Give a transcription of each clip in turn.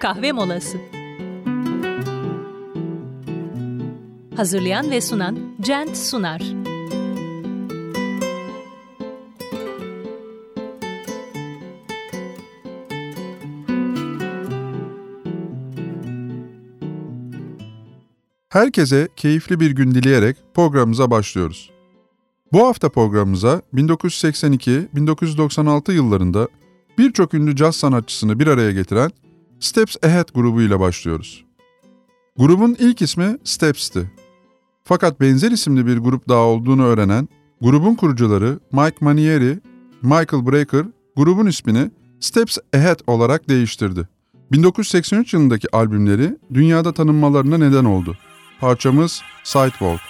kahve molası. Hazırlayan ve sunan Cent Sunar. Herkese keyifli bir gün dileyerek programımıza başlıyoruz. Bu hafta programımıza 1982-1996 yıllarında birçok ünlü caz sanatçısını bir araya getiren Steps Ahead grubu ile başlıyoruz. Grubun ilk ismi Steps'ti. Fakat benzer isimli bir grup daha olduğunu öğrenen grubun kurucuları Mike Manieri, Michael Brecker grubun ismini Steps Ahead olarak değiştirdi. 1983 yılındaki albümleri dünyada tanınmalarına neden oldu. Parçamız Sidewalk.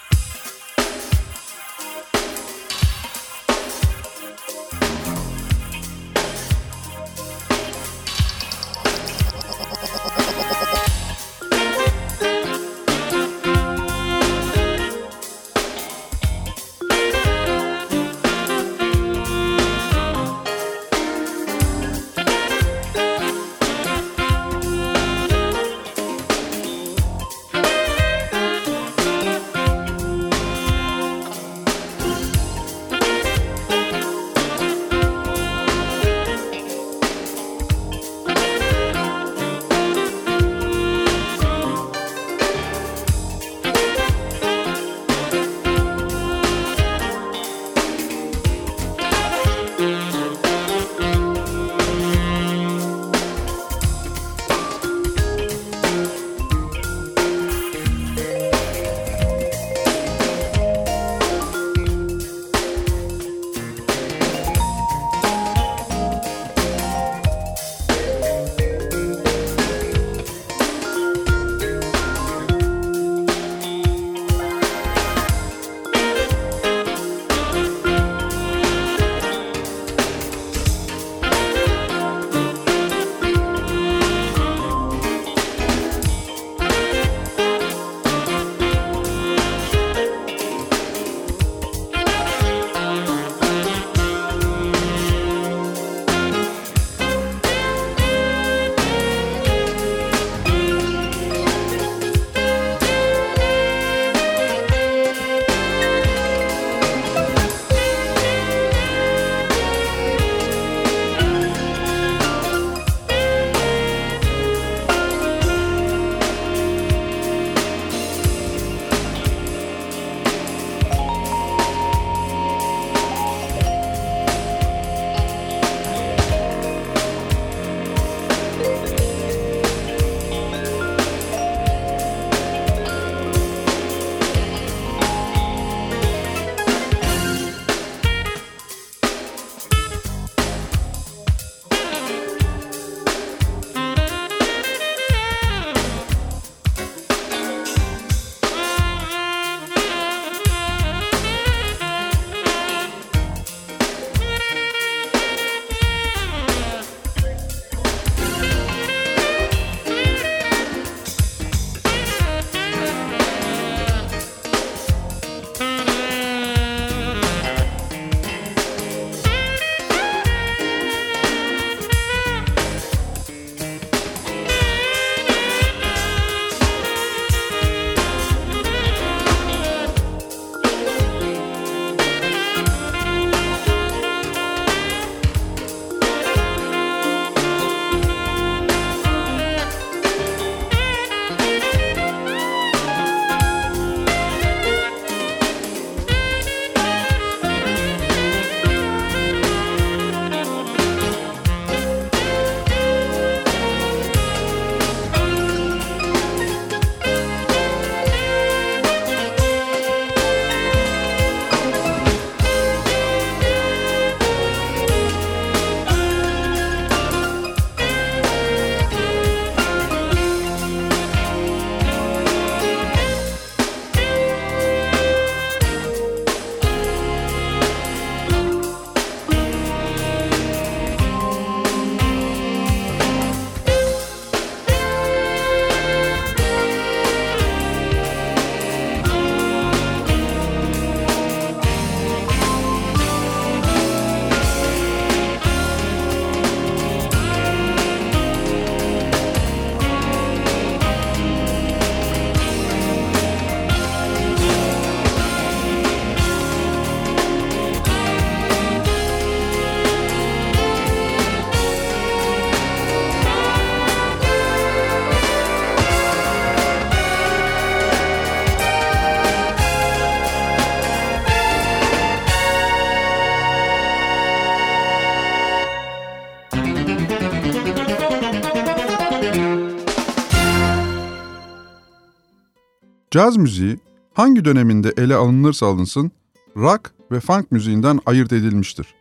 Caz müziği hangi döneminde ele alınırsa alınsın, rock ve funk müziğinden ayırt edilmiştir.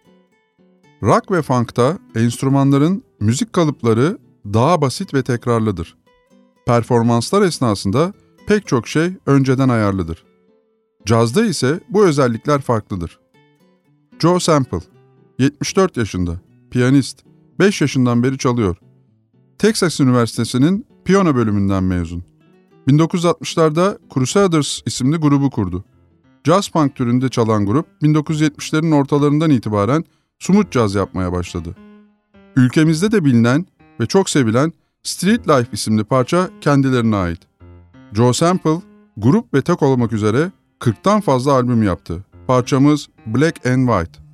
Rock ve funk'ta enstrümanların müzik kalıpları daha basit ve tekrarlıdır. Performanslar esnasında pek çok şey önceden ayarlıdır. Cazda ise bu özellikler farklıdır. Joe Sample, 74 yaşında, piyanist, 5 yaşından beri çalıyor. Texas Üniversitesi'nin piyano bölümünden mezun. 1960'larda Crusaders isimli grubu kurdu. Jazz punk türünde çalan grup 1970'lerin ortalarından itibaren smooth caz yapmaya başladı. Ülkemizde de bilinen ve çok sevilen Street Life isimli parça kendilerine ait. Joe Sample, grup ve tek olmak üzere 40'tan fazla albüm yaptı. Parçamız Black and White.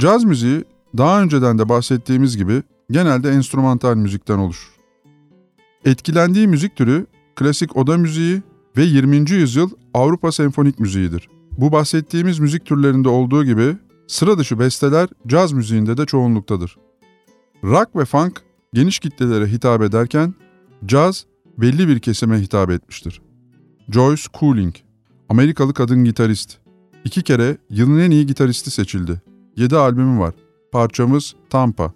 Caz müziği daha önceden de bahsettiğimiz gibi genelde enstrümantal müzikten oluşur. Etkilendiği müzik türü klasik oda müziği ve 20. yüzyıl Avrupa senfonik müziğidir. Bu bahsettiğimiz müzik türlerinde olduğu gibi sıra dışı besteler caz müziğinde de çoğunluktadır. Rock ve funk geniş kitlelere hitap ederken caz belli bir kesime hitap etmiştir. Joyce Cooling, Amerikalı kadın gitarist. İki kere yılın en iyi gitaristi seçildi. 7 albümü var. Parçamız Tampa.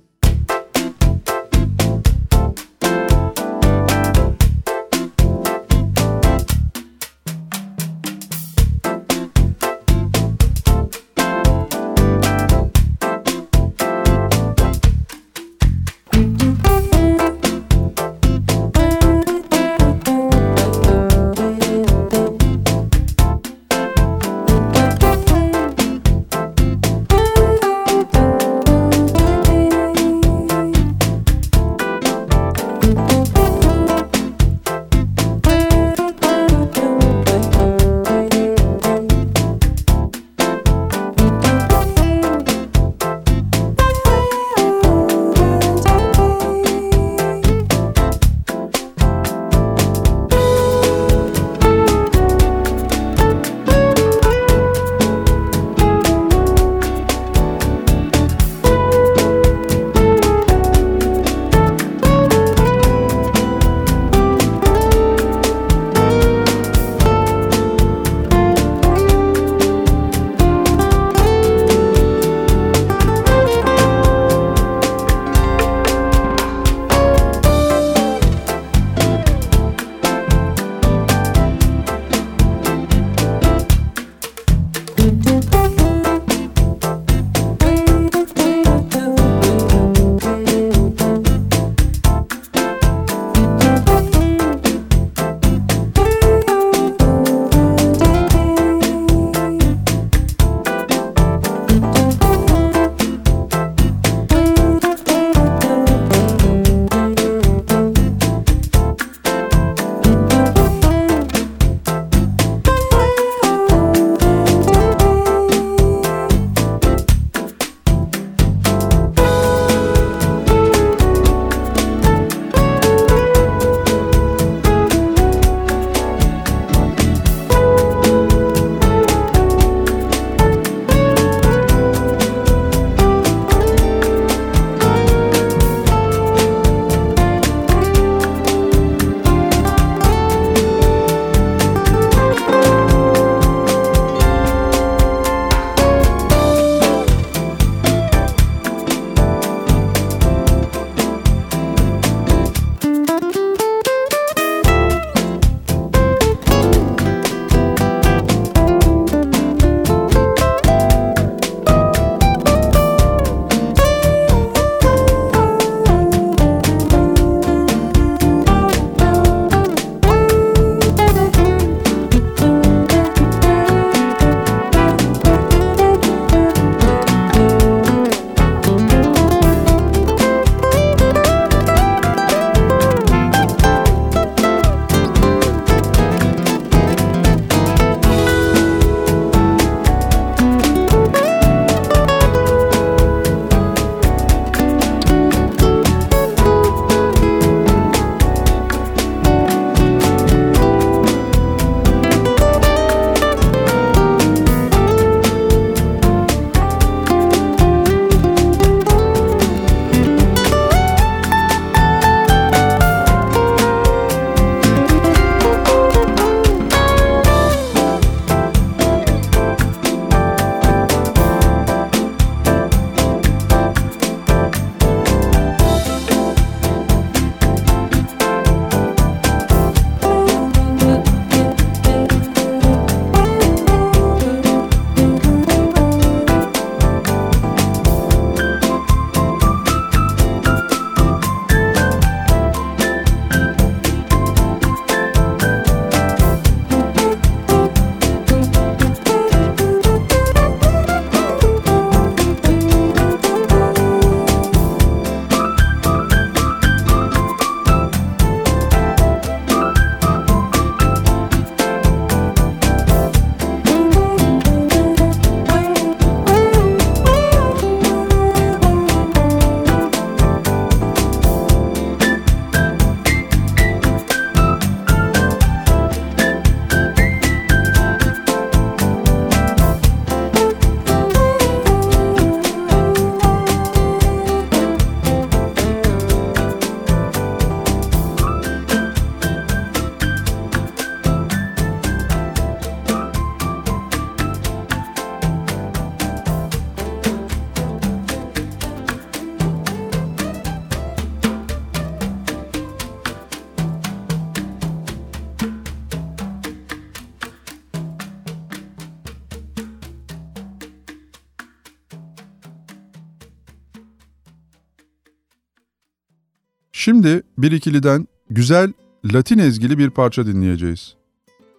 Şimdi bir ikiliden güzel Latin ezgili bir parça dinleyeceğiz.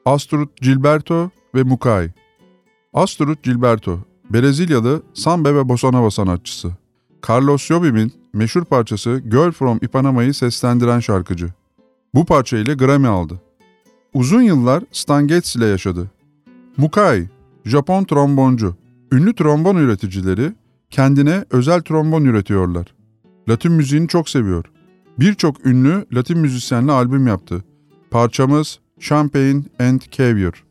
Astrud Gilberto ve Mukai. Astrud Gilberto, Brezilyalı samba ve bossa nova sanatçısı. Carlos Jobim'in meşhur parçası Girl from Ipanama'yı seslendiren şarkıcı. Bu parça ile Grammy aldı. Uzun yıllar Stan Getz ile yaşadı. Mukai, Japon tromboncu. Ünlü trombon üreticileri kendine özel trombon üretiyorlar. Latin müziğini çok seviyor. Birçok ünlü Latin müzisyenle albüm yaptı. Parçamız Champagne and Caviar.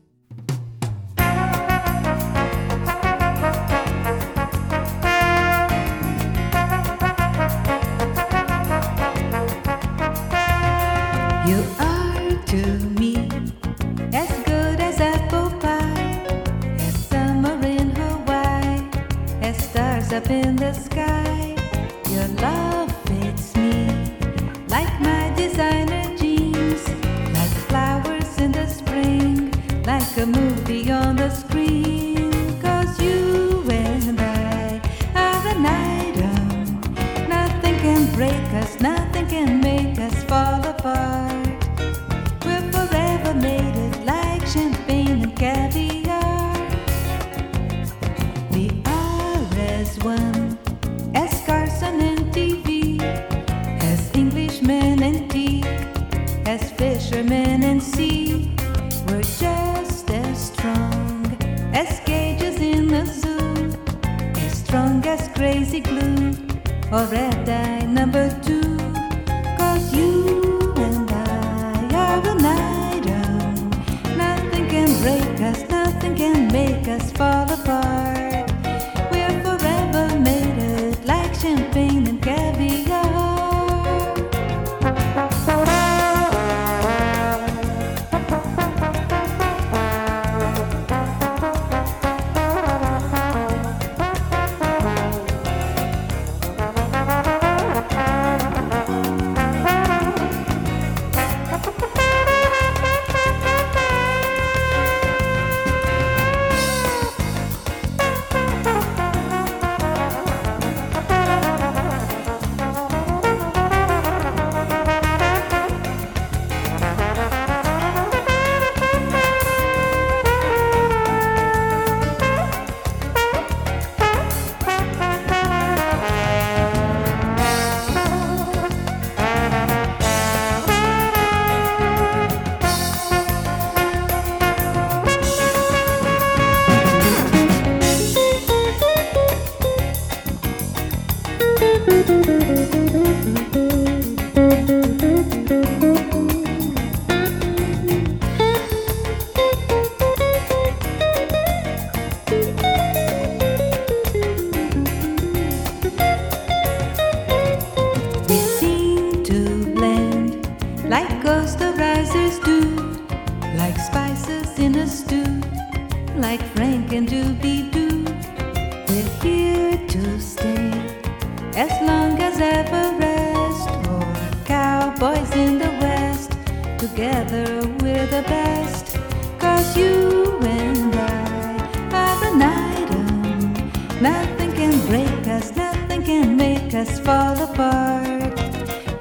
Together we're the best, cause you and I are an item. Nothing can break us, nothing can make us fall apart.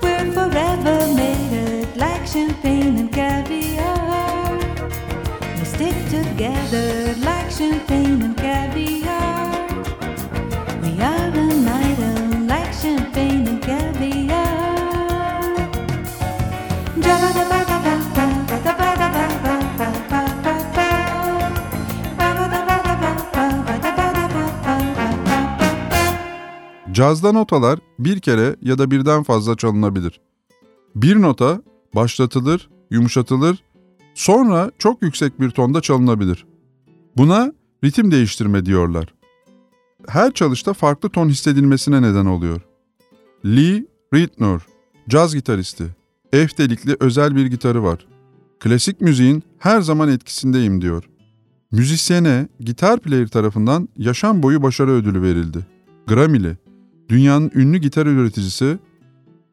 We're forever made it like champagne and caviar. We stick together like champagne and caviar. Cazda notalar bir kere ya da birden fazla çalınabilir. Bir nota başlatılır, yumuşatılır, sonra çok yüksek bir tonda çalınabilir. Buna ritim değiştirme diyorlar. Her çalışta farklı ton hissedilmesine neden oluyor. Lee Ritenour, caz gitaristi. F delikli özel bir gitarı var. Klasik müziğin her zaman etkisindeyim diyor. Müzisyene gitar player tarafından yaşam boyu başarı ödülü verildi. Grammy'li, dünyanın ünlü gitar üreticisi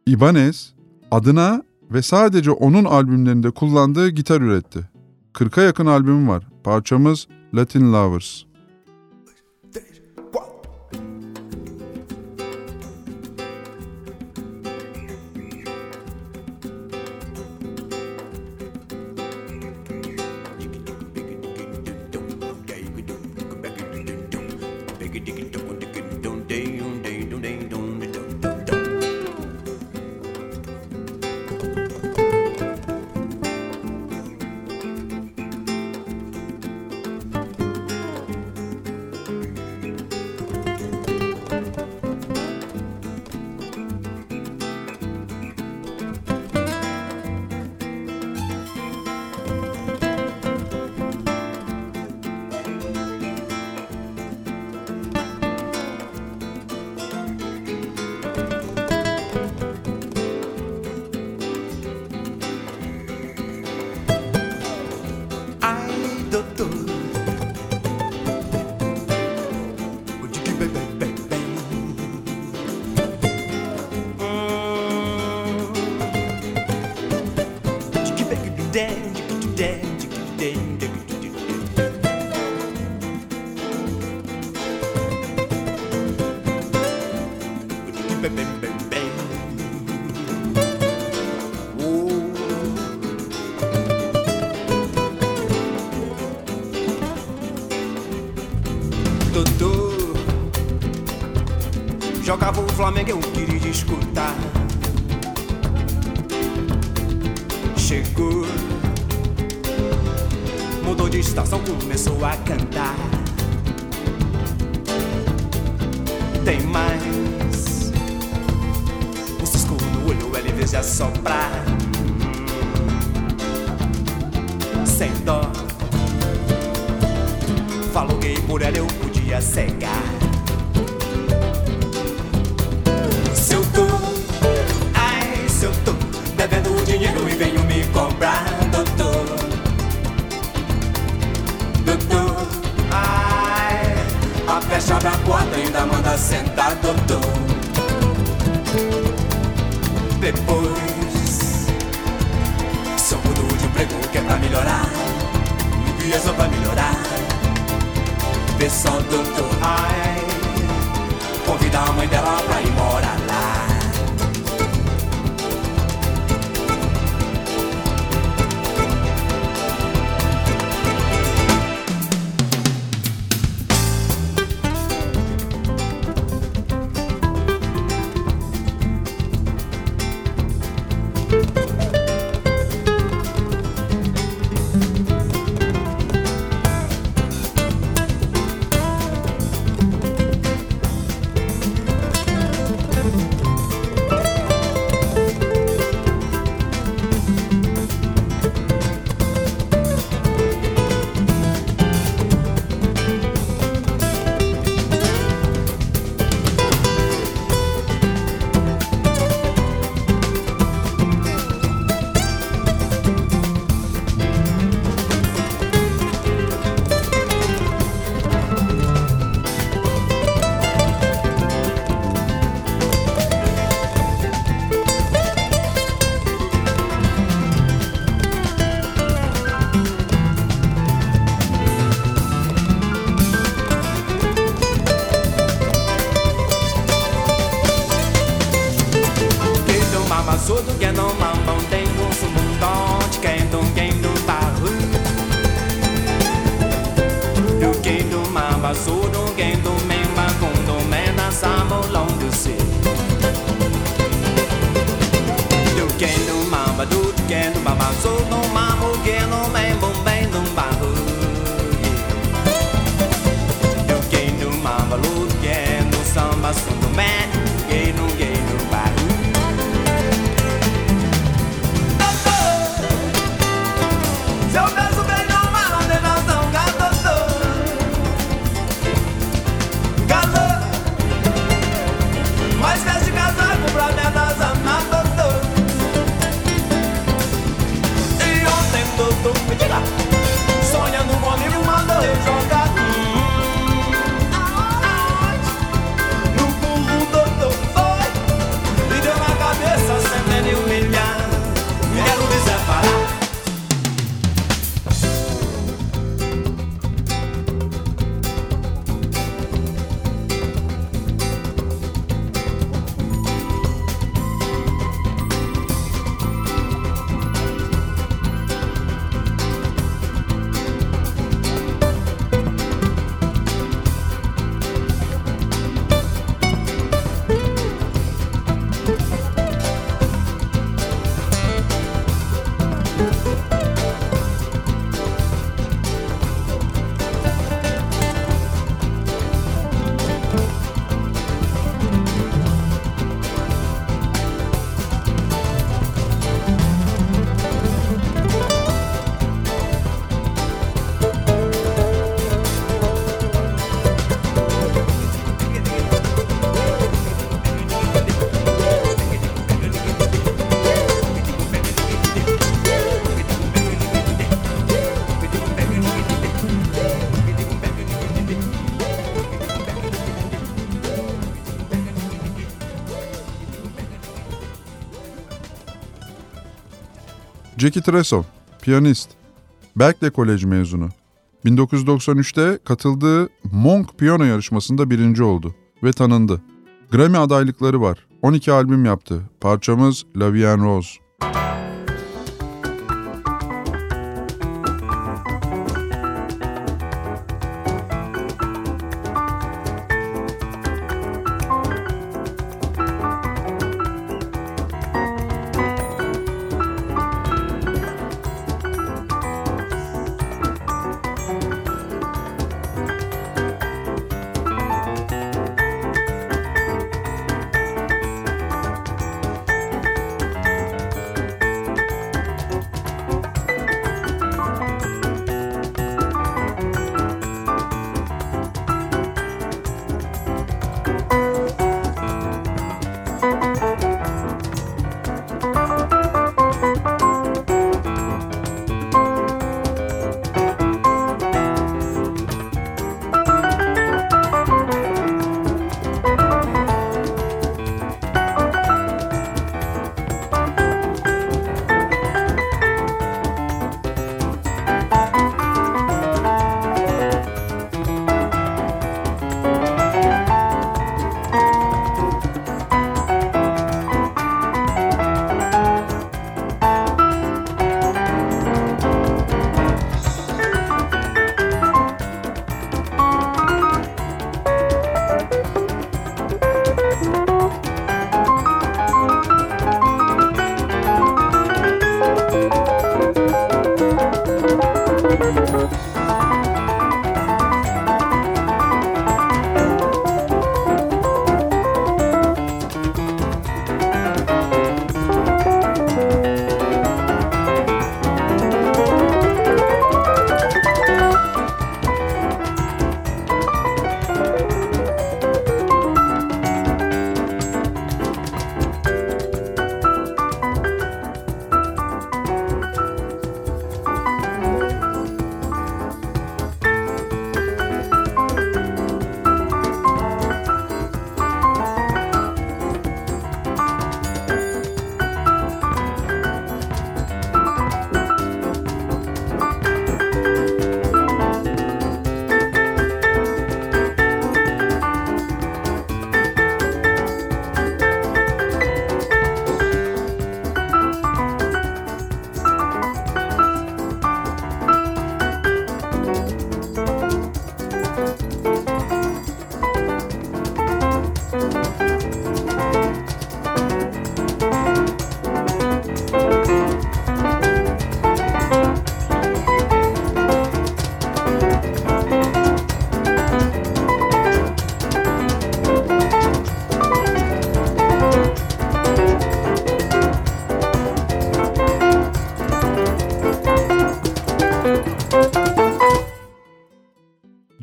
Ibanez adına ve sadece onun albümlerinde kullandığı gitar üretti. 40'a yakın albümü var. Parçamız Latin Lovers. Flamengo é eu queria escutar. Chegou, mudou de estação, começou a cantar. Tem mais, o cisco no olho, ele veja é soprar. Sem dó, falou que por ela eu podia cegar. ainda manda sentar, doutor. Depois, só mudo de emprego que é pra melhorar. Me guia só pra melhorar. Pessoal, doutor, ai, convida a mãe dela pra ir morar. Jackie Tresov, piyanist, Berkeley Kolej mezunu. 1993'te katıldığı Monk Piyano yarışmasında birinci oldu ve tanındı. Grammy adaylıkları var. 12 albüm yaptı. Parçamız La Vie en Rose.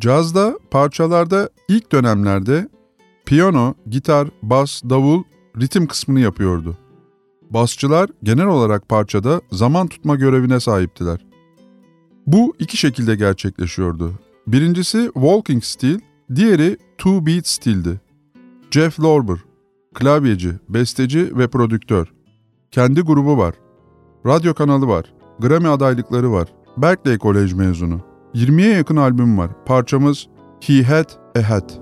Cazda parçalarda ilk dönemlerde piyano, gitar, bas, davul ritim kısmını yapıyordu. Basçılar genel olarak parçada zaman tutma görevine sahiptiler. Bu iki şekilde gerçekleşiyordu. Birincisi walking stil, diğeri two beat stildi. Jeff Lorber, klavyeci, besteci ve prodüktör. Kendi grubu var. Radyo kanalı var. Grammy adaylıkları var. Berkeley Kolej mezunu. 20'ye yakın albüm var. Parçamız He Had a Hat.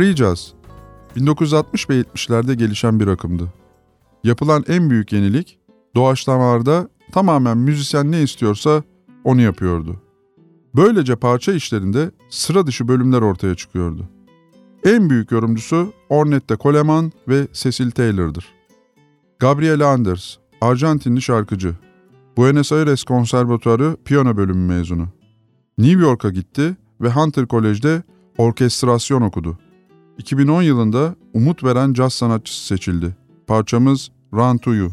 Free Jazz, 1960 ve 70'lerde gelişen bir akımdı. Yapılan en büyük yenilik, doğaçlamalarda tamamen müzisyen ne istiyorsa onu yapıyordu. Böylece parça işlerinde sıra dışı bölümler ortaya çıkıyordu. En büyük yorumcusu Ornette Coleman ve Cecil Taylor'dır. Gabriel Anders, Arjantinli şarkıcı. Buenos Aires Konservatuarı piyano bölümü mezunu. New York'a gitti ve Hunter College'de orkestrasyon okudu. 2010 yılında umut veren caz sanatçısı seçildi. Parçamız Run to You.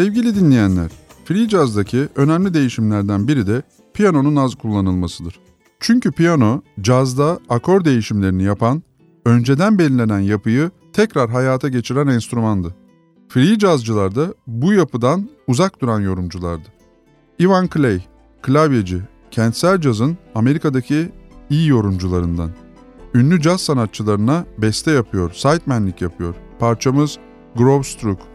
Sevgili dinleyenler, free jazz'daki önemli değişimlerden biri de piyanonun az kullanılmasıdır. Çünkü piyano, cazda akor değişimlerini yapan, önceden belirlenen yapıyı tekrar hayata geçiren enstrümandı. Free cazcılar da bu yapıdan uzak duran yorumculardı. Ivan Clay, klavyeci, kentsel cazın Amerika'daki iyi yorumcularından. Ünlü caz sanatçılarına beste yapıyor, sidemanlik yapıyor. Parçamız Grove Strook.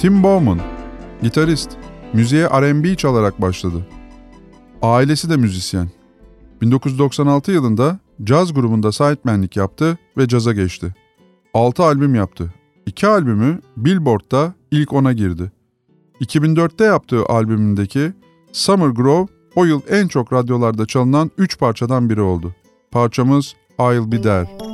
Tim Bowman, gitarist, müziğe R&B çalarak başladı. Ailesi de müzisyen. 1996 yılında caz grubunda sidemanlik yaptı ve caza geçti. 6 albüm yaptı. 2 albümü Billboard'da ilk 10'a girdi. 2004'te yaptığı albümündeki Summer Grove o yıl en çok radyolarda çalınan 3 parçadan biri oldu. Parçamız I'll Be There.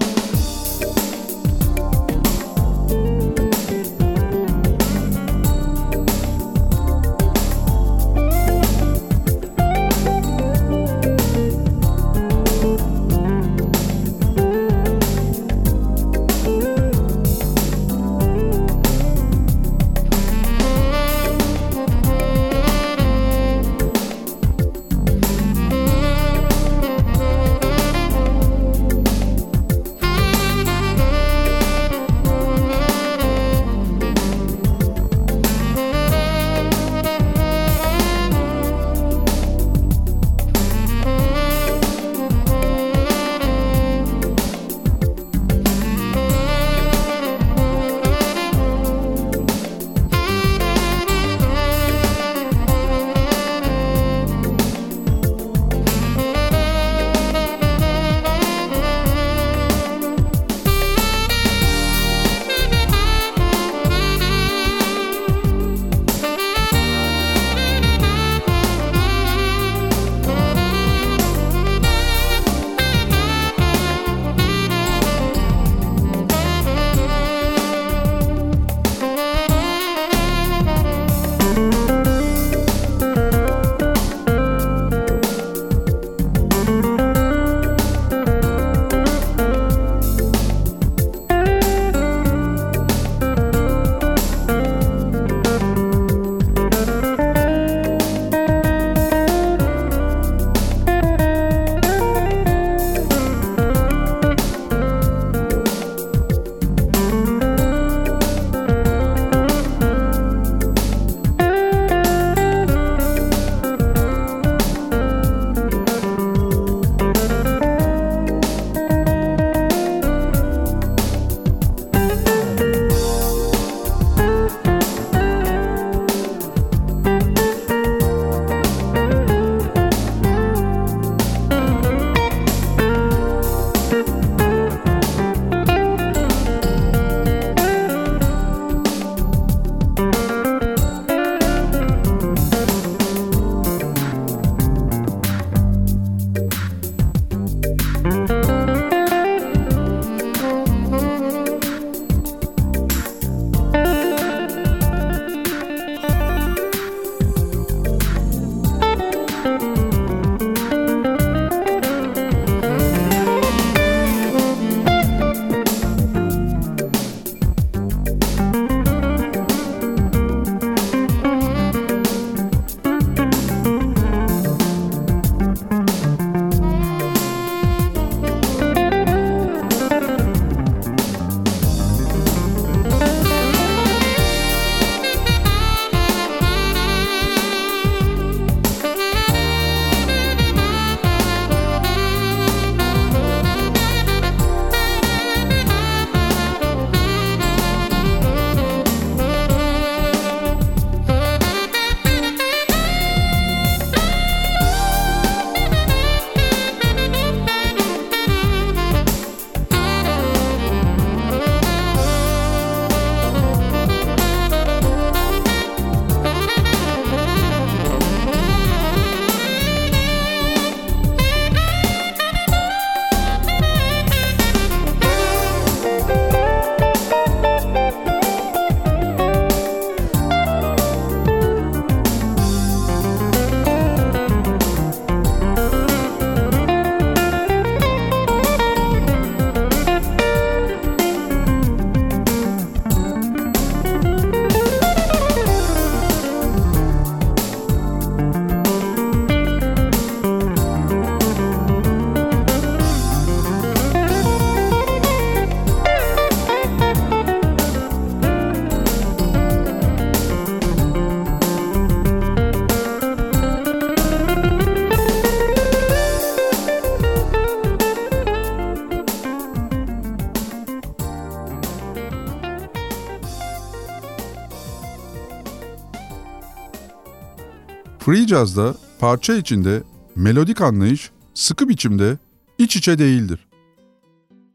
Free Jazz'da parça içinde melodik anlayış sıkı biçimde iç içe değildir.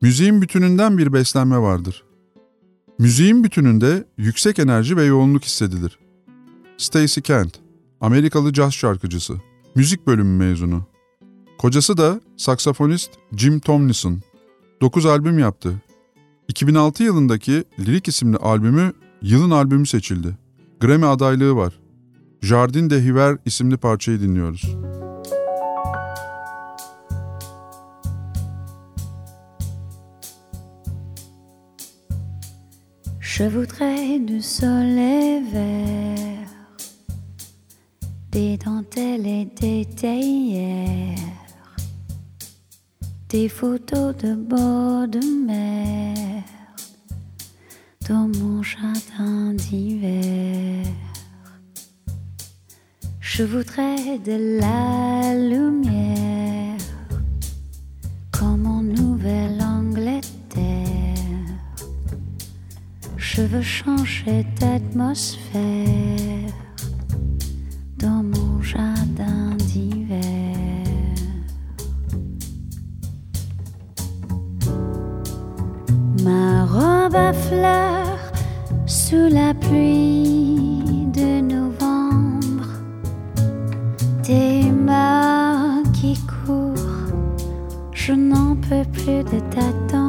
Müziğin bütününden bir beslenme vardır. Müziğin bütününde yüksek enerji ve yoğunluk hissedilir. Stacy Kent, Amerikalı caz şarkıcısı, müzik bölümü mezunu. Kocası da saksafonist Jim Tomlinson. 9 albüm yaptı. 2006 yılındaki Lirik isimli albümü yılın albümü seçildi. Grammy adaylığı var. Jardin de Hiver isimli parçayı dinliyoruz. Je voudrais du soleil vert, des dentelles et des théières, des photos de bord de mer dans mon jardin d'hiver. Je voudrais de la lumière comme en Nouvelle-Angleterre. Je veux changer d'atmosphère dans mon jardin d'hiver. Ma robe à fleurs sous la pluie 过的打动。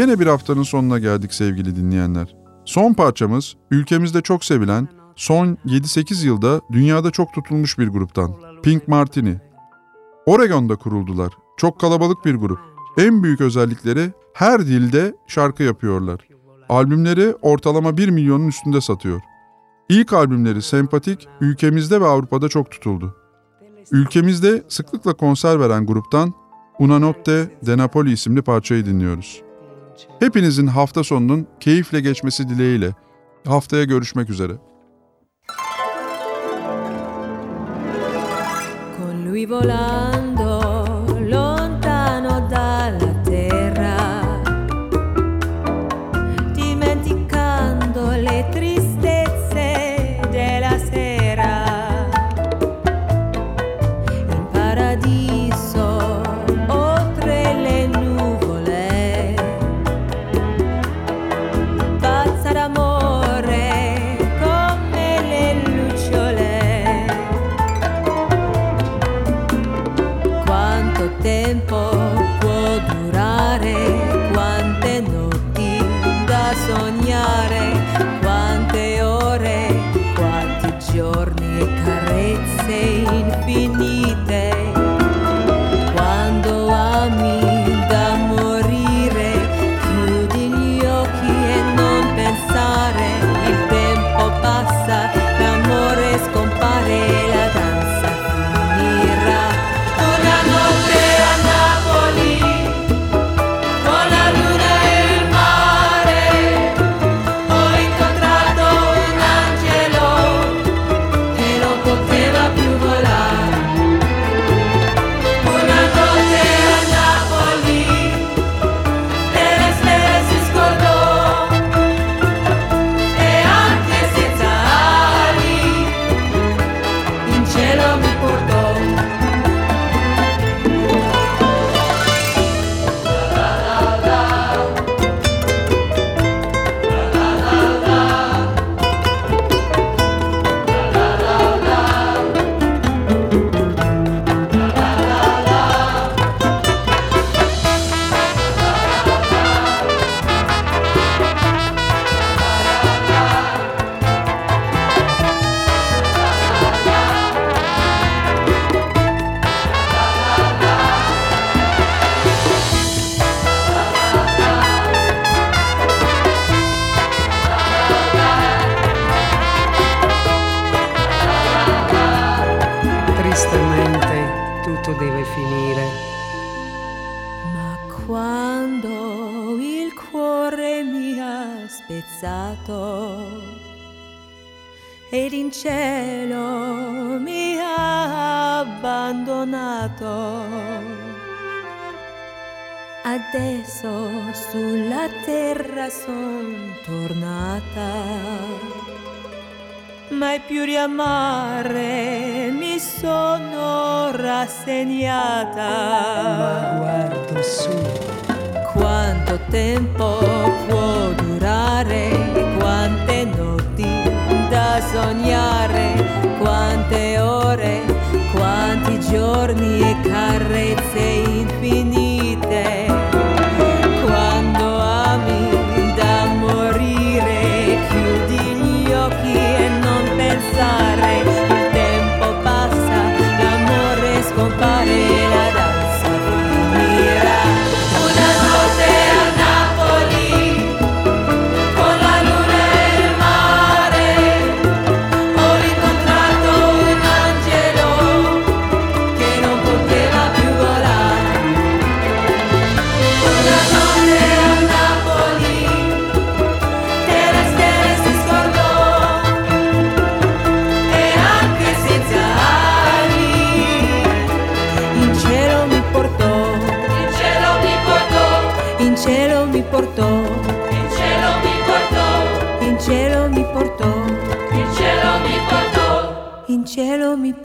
Gene bir haftanın sonuna geldik sevgili dinleyenler. Son parçamız ülkemizde çok sevilen, son 7-8 yılda dünyada çok tutulmuş bir gruptan. Pink Martini. Oregon'da kuruldular. Çok kalabalık bir grup. En büyük özellikleri her dilde şarkı yapıyorlar. Albümleri ortalama 1 milyonun üstünde satıyor. İlk albümleri Sempatik ülkemizde ve Avrupa'da çok tutuldu. Ülkemizde sıklıkla konser veren gruptan Una Notte de Napoli isimli parçayı dinliyoruz. Hepinizin hafta sonunun keyifle geçmesi dileğiyle. Haftaya görüşmek üzere. Con lui volando the carezze Adesso sulla terra son tornata mai più riamare mi sono rassegnata. Ma guardo su. Quanto tempo può durare, quante notti da sognare, quante ore, quanti giorni e carezze infinite.